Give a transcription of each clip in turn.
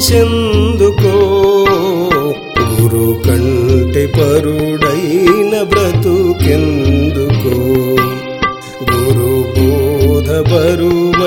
పరుడైన గురు కంటి పరుడైన బ్రతుకెందుకో. గురు బోధ బరువు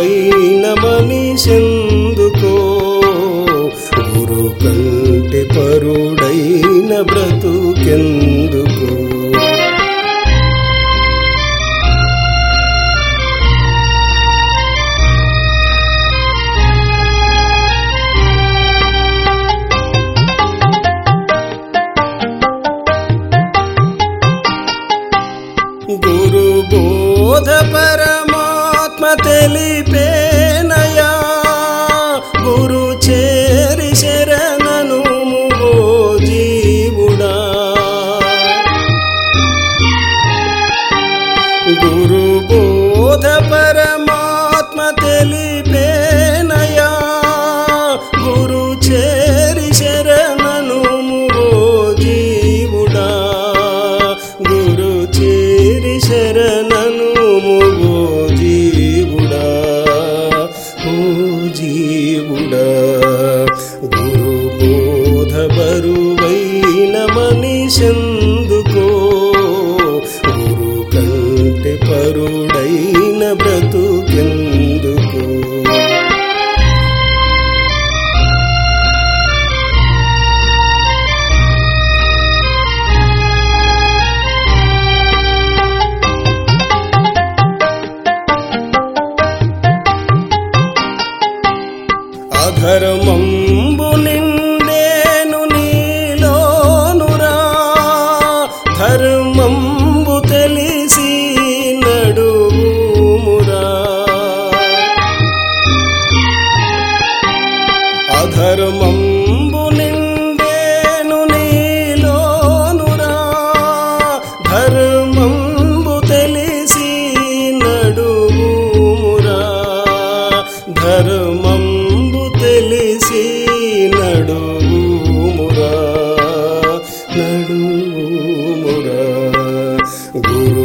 గురు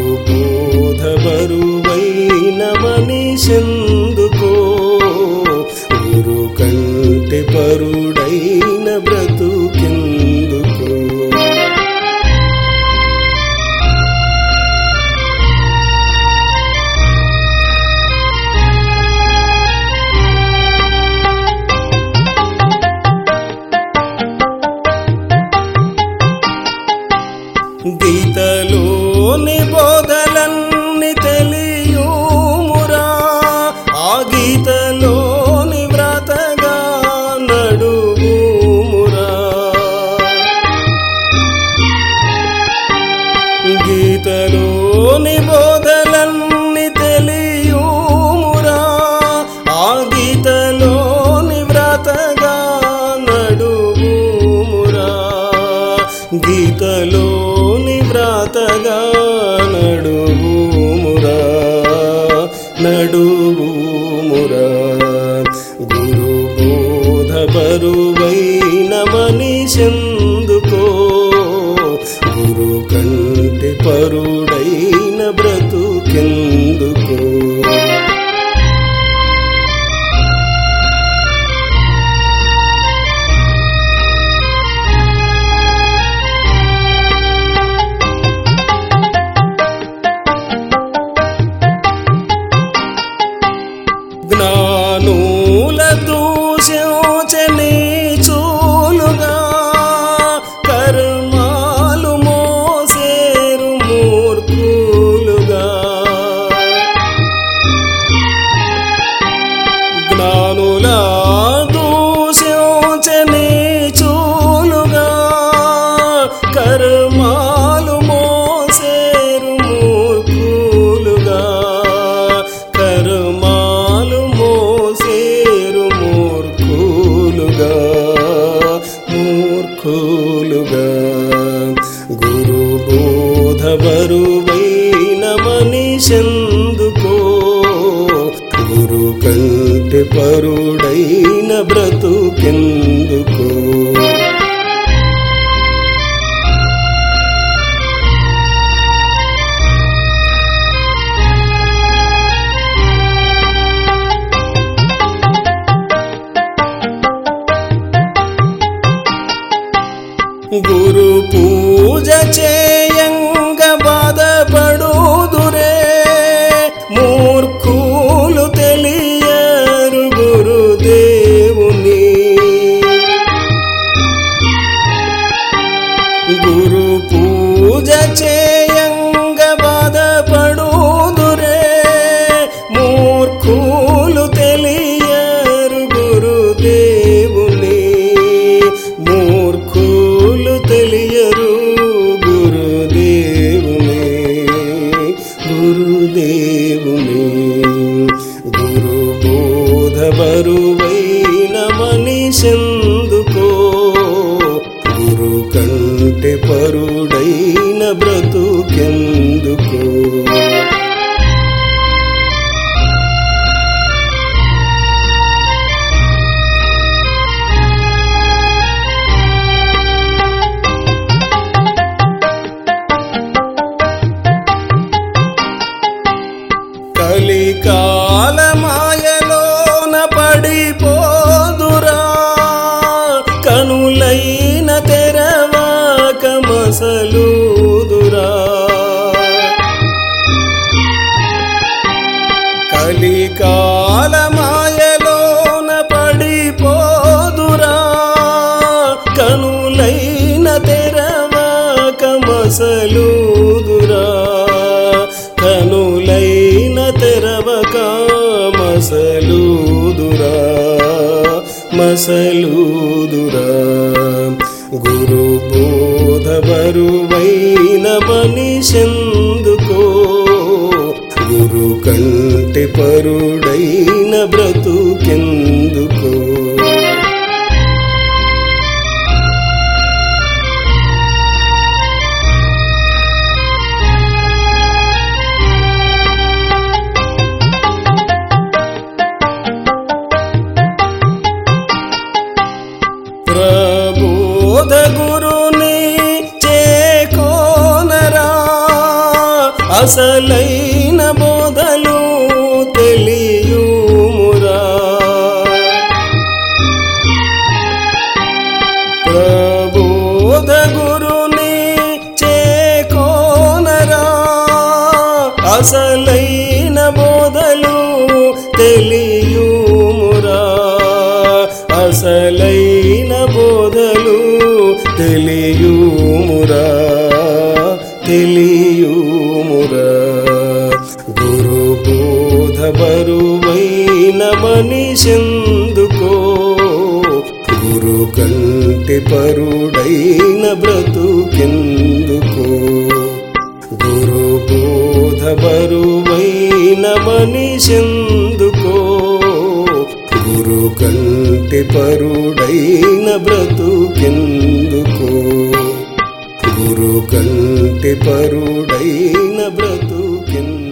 మసలుదురా గురు బోధ బరువైన మనిషెందుకో? గురు కంటి పరుడైన வாசலை గురుబోధ బరువైన మనిషెందుకో? గురు కంటి పరుడైన బ్రతుకెందుకో? గురుబోధ బరువైన మనిషెందుకో? గురు కంటి పరుడైన బ్రతుకెందుకో? గురు కంటి పరుడైన బ్రతుకెందుకో?